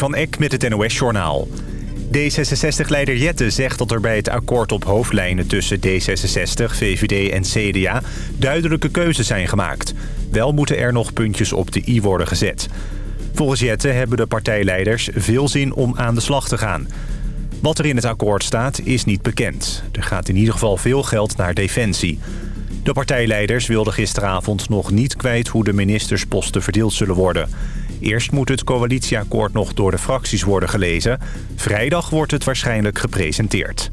van Eck met het NOS-journaal. D66-leider Jette zegt dat er bij het akkoord op hoofdlijnen tussen D66, VVD en CDA duidelijke keuzes zijn gemaakt. Wel moeten er nog puntjes op de i worden gezet. Volgens Jette hebben de partijleiders veel zin om aan de slag te gaan. Wat er in het akkoord staat is niet bekend. Er gaat in ieder geval veel geld naar defensie. De partijleiders wilden gisteravond nog niet kwijt hoe de ministersposten verdeeld zullen worden. Eerst moet het coalitieakkoord nog door de fracties worden gelezen. Vrijdag wordt het waarschijnlijk gepresenteerd.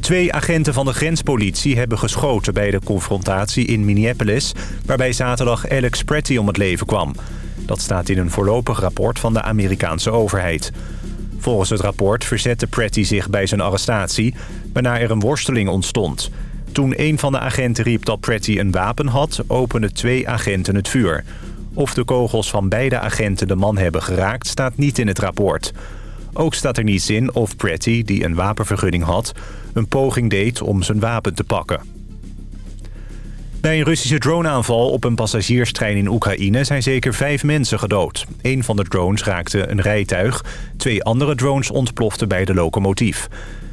Twee agenten van de grenspolitie hebben geschoten bij de confrontatie in Minneapolis... waarbij zaterdag Alex Pretty om het leven kwam. Dat staat in een voorlopig rapport van de Amerikaanse overheid. Volgens het rapport verzette Pretty zich bij zijn arrestatie... waarna er een worsteling ontstond. Toen een van de agenten riep dat Pretty een wapen had... openden twee agenten het vuur... Of de kogels van beide agenten de man hebben geraakt, staat niet in het rapport. Ook staat er niets in of Pretty, die een wapenvergunning had... een poging deed om zijn wapen te pakken. Bij een Russische droneaanval op een passagierstrein in Oekraïne... zijn zeker vijf mensen gedood. Een van de drones raakte een rijtuig. Twee andere drones ontploften bij de locomotief.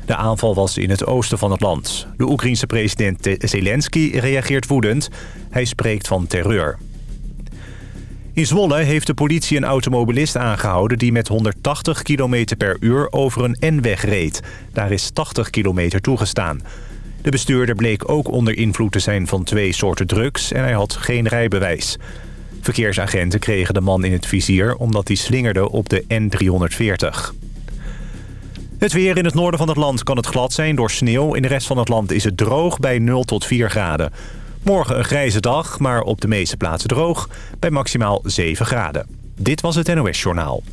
De aanval was in het oosten van het land. De Oekraïense president Zelensky reageert woedend. Hij spreekt van terreur. In Zwolle heeft de politie een automobilist aangehouden... die met 180 km per uur over een N-weg reed. Daar is 80 km toegestaan. De bestuurder bleek ook onder invloed te zijn van twee soorten drugs... en hij had geen rijbewijs. Verkeersagenten kregen de man in het vizier... omdat hij slingerde op de N340. Het weer in het noorden van het land kan het glad zijn door sneeuw. In de rest van het land is het droog bij 0 tot 4 graden. Morgen een grijze dag, maar op de meeste plaatsen droog. Bij maximaal 7 graden. Dit was het NOS Journaal.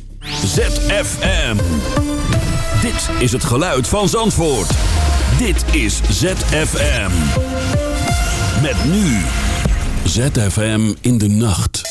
ZFM. Dit is het geluid van Zandvoort. Dit is ZFM. Met nu. ZFM in de nacht.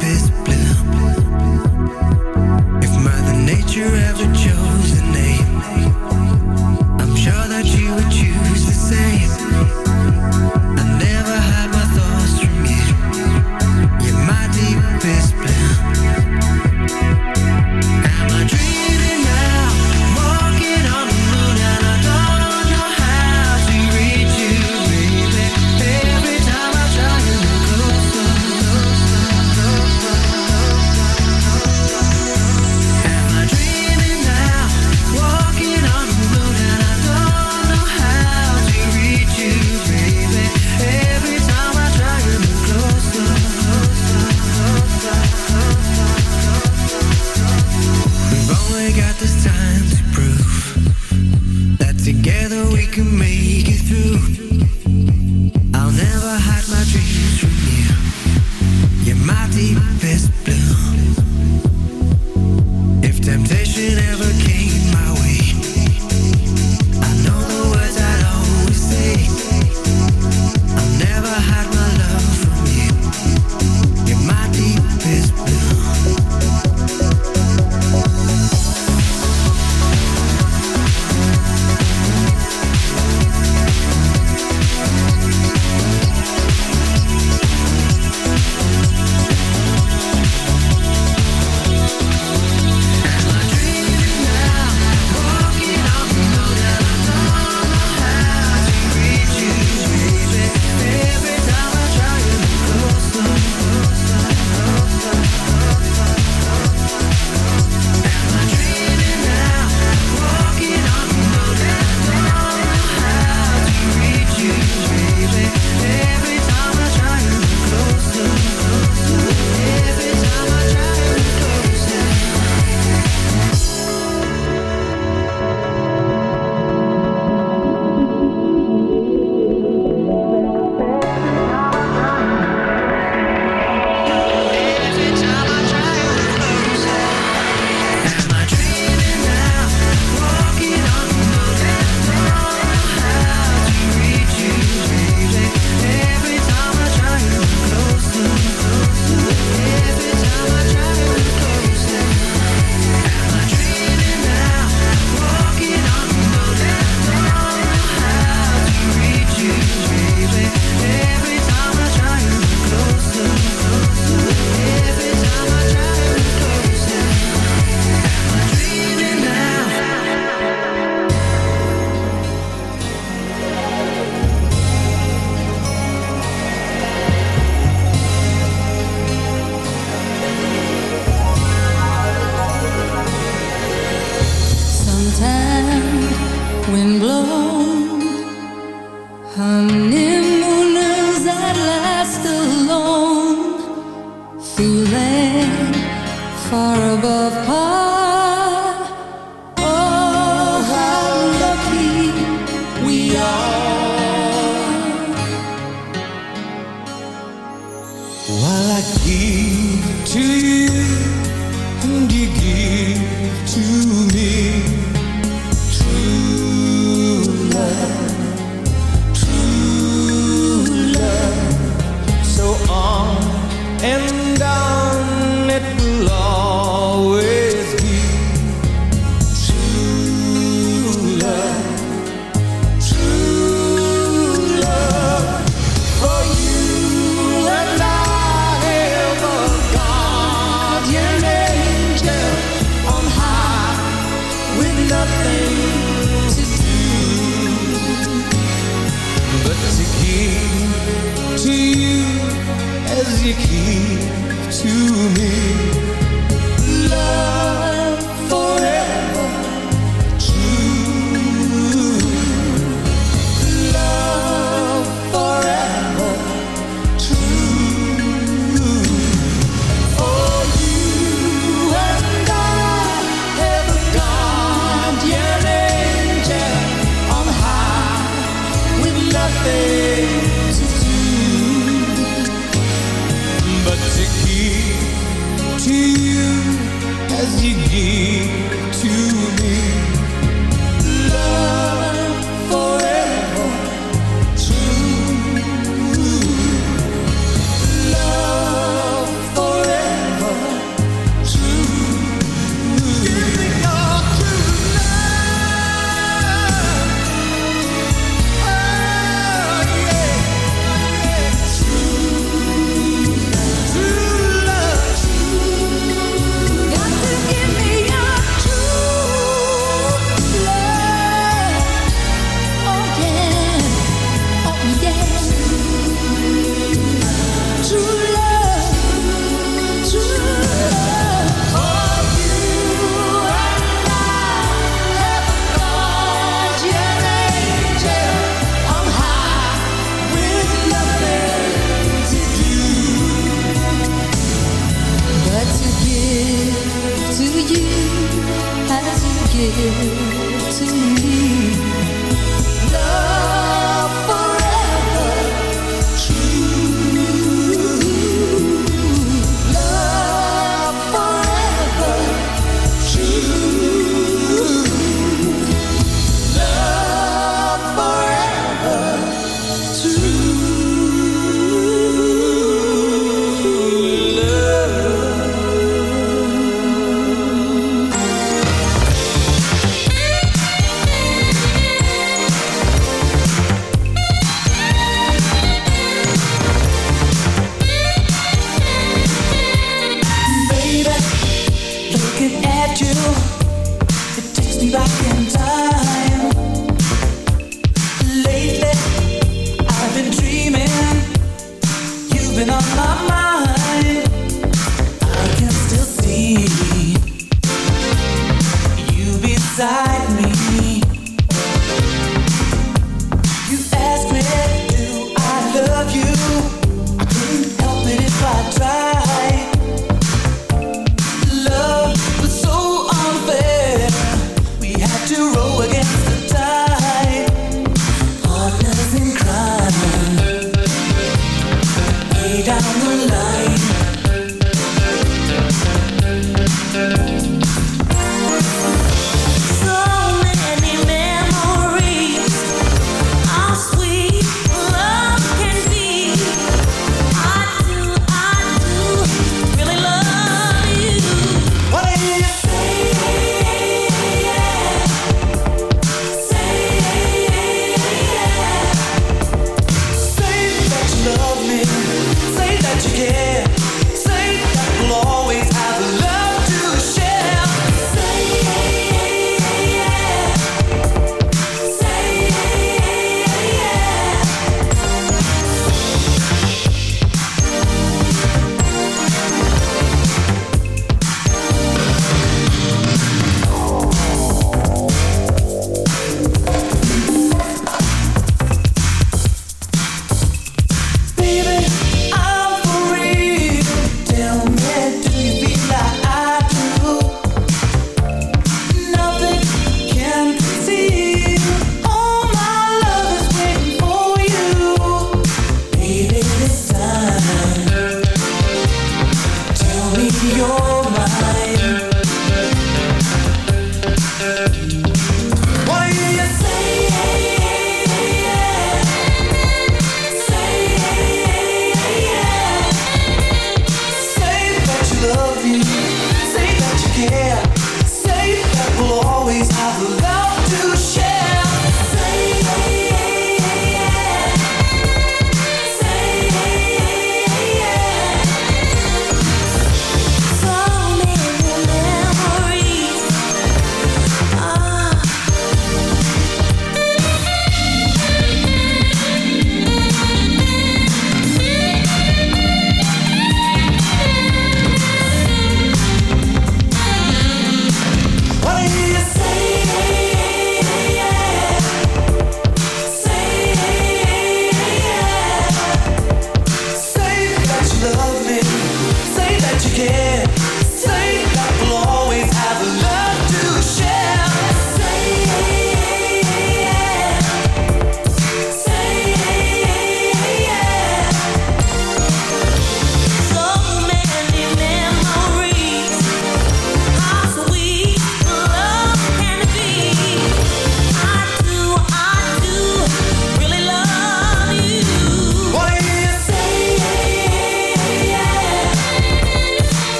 this blue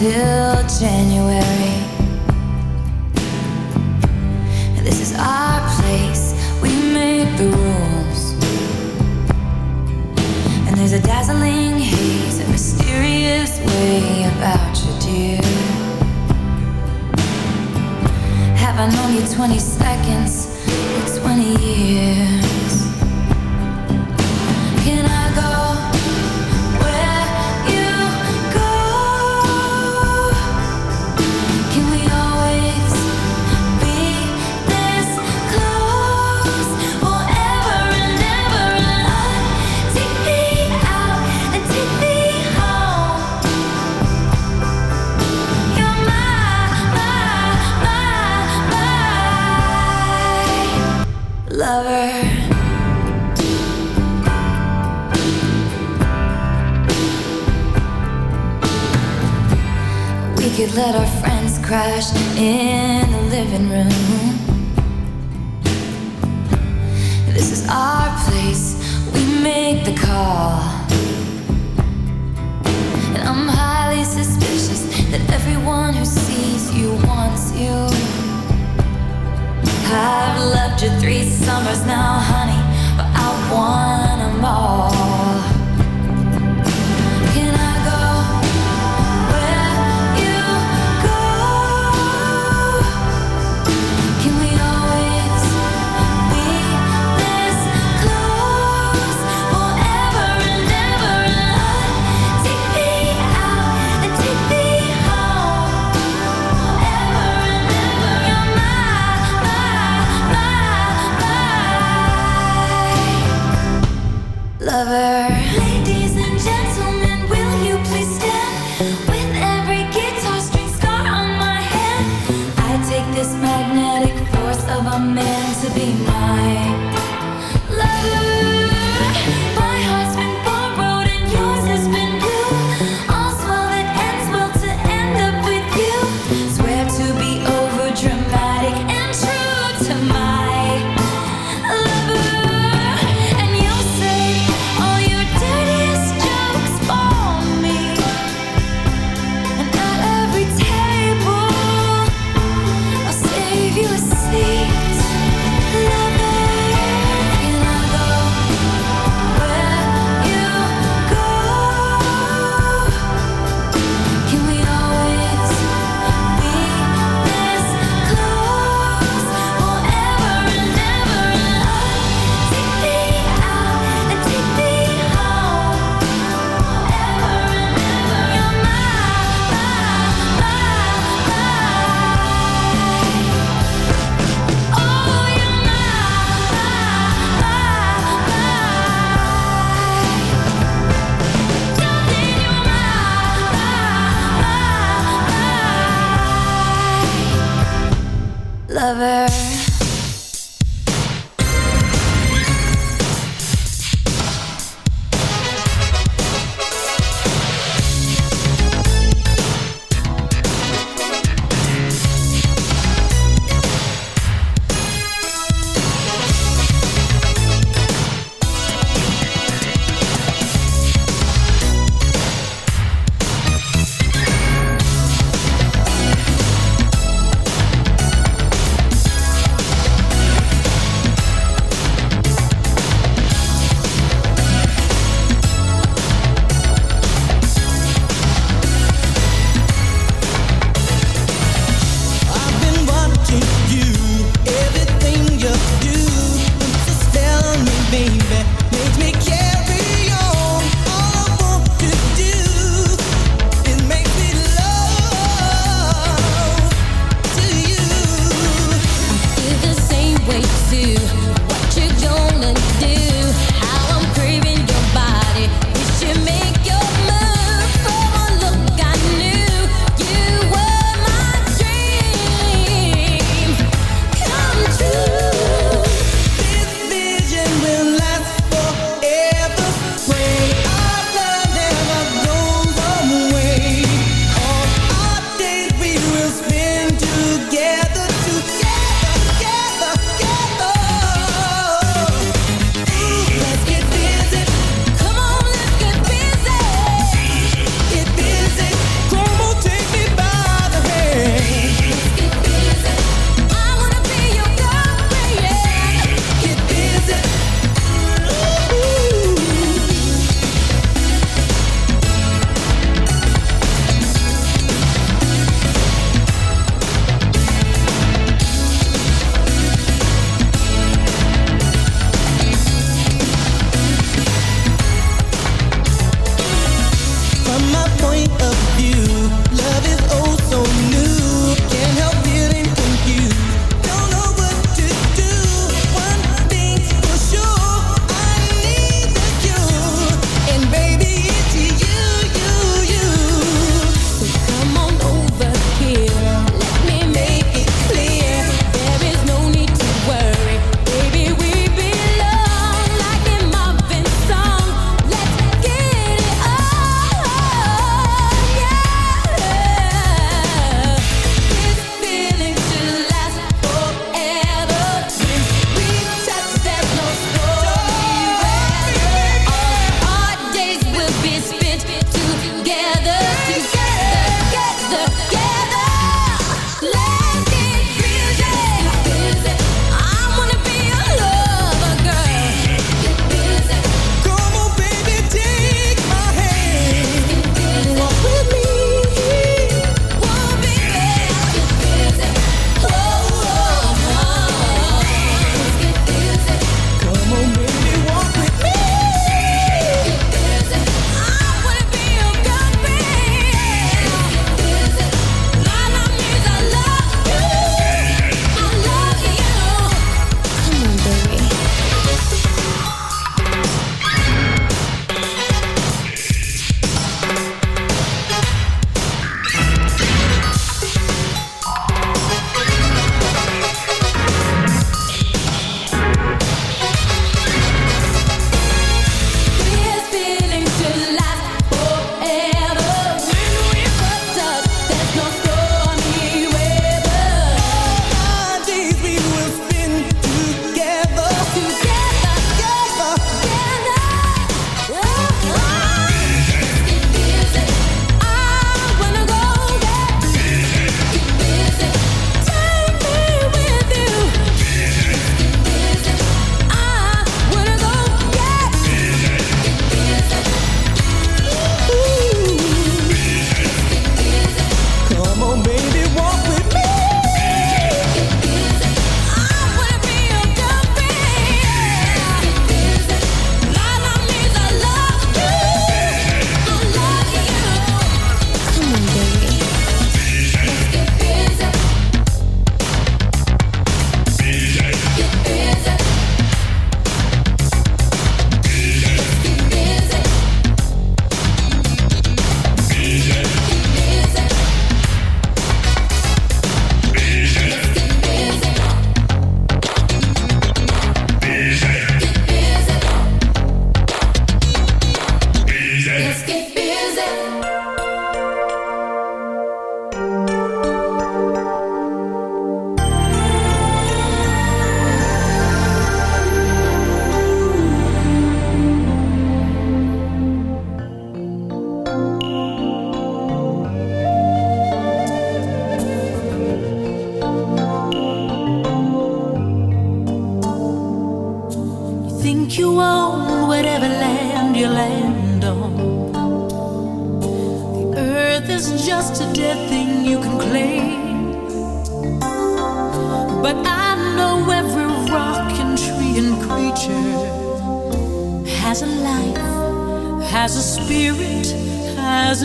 till January.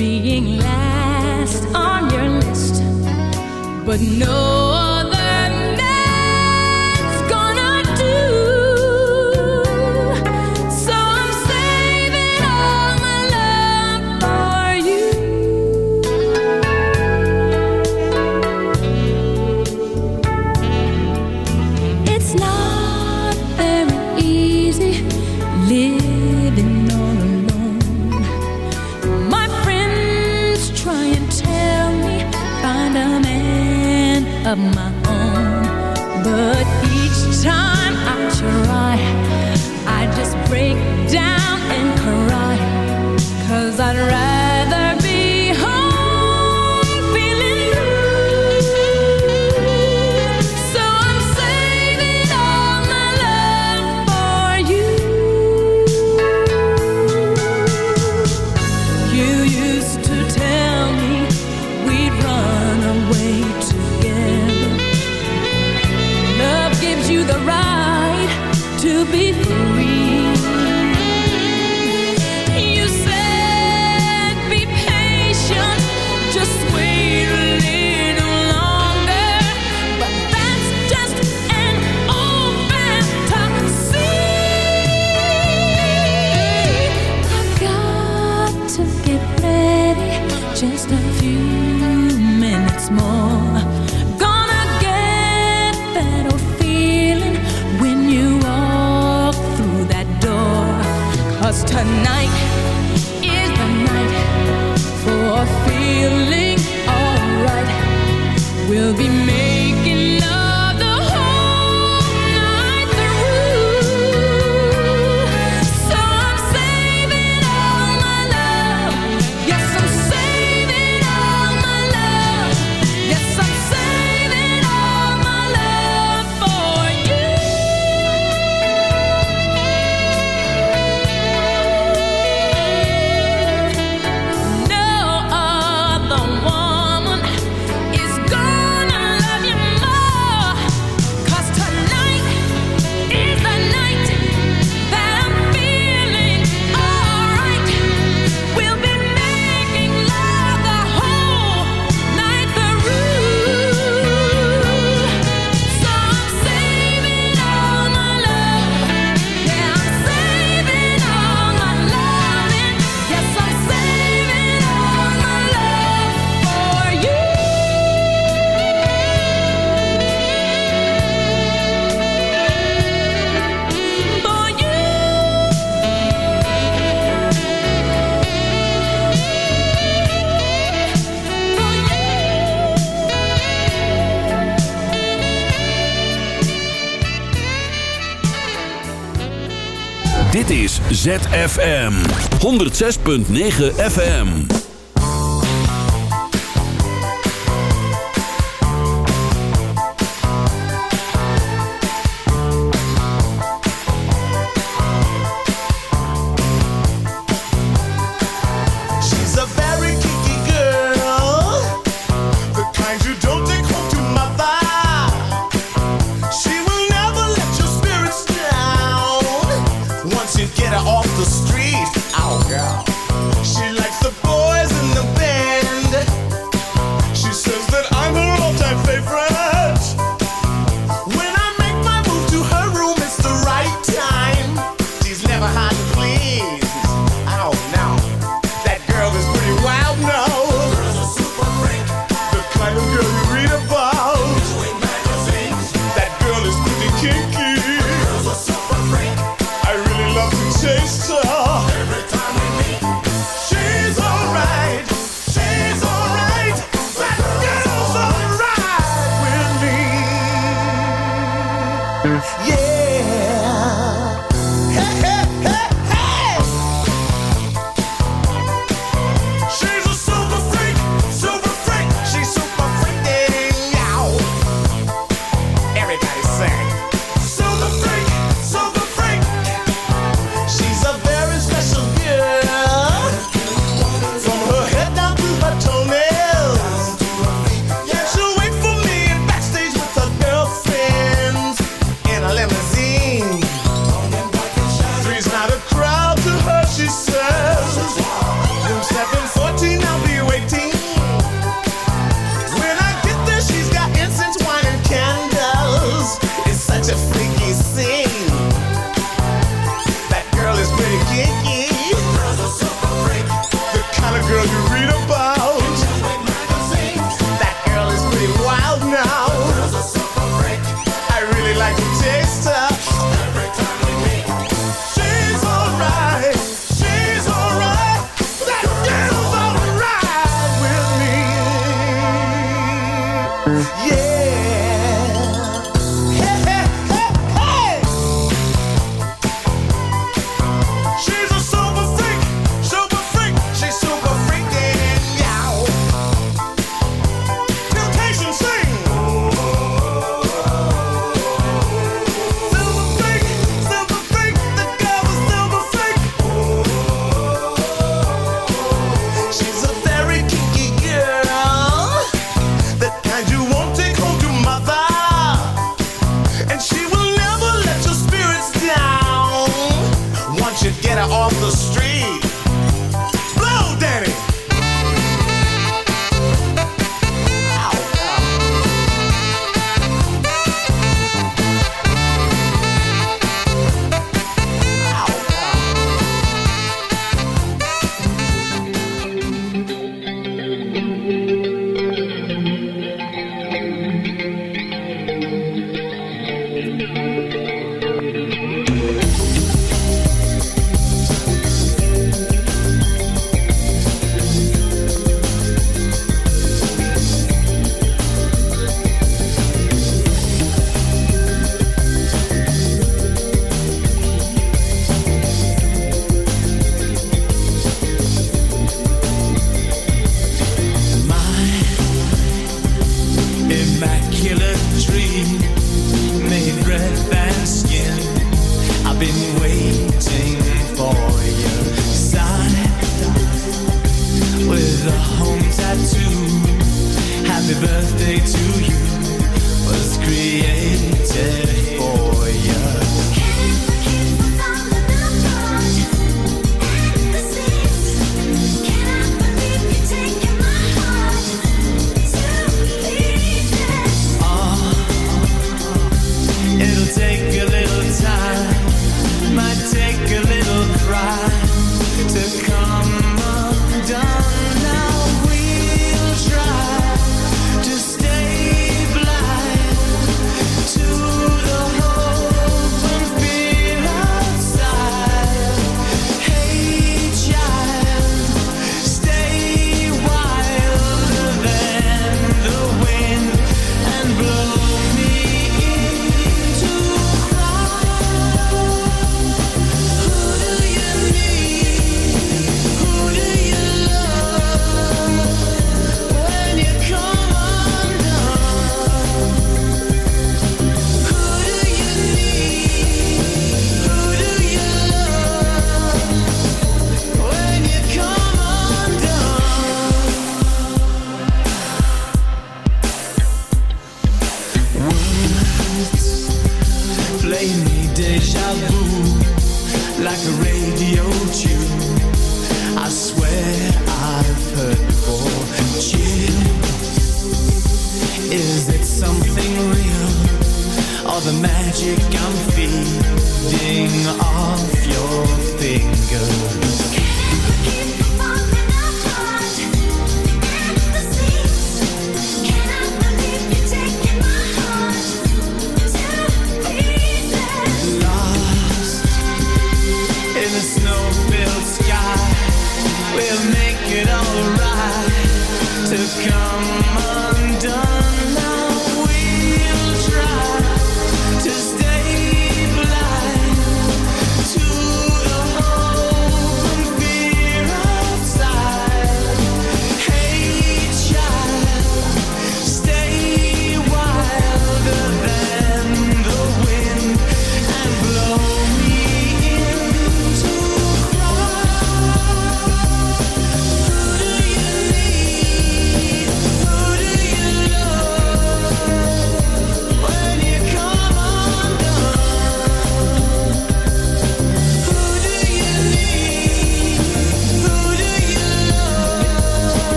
being last on your list, but no. ZFM 106.9 FM.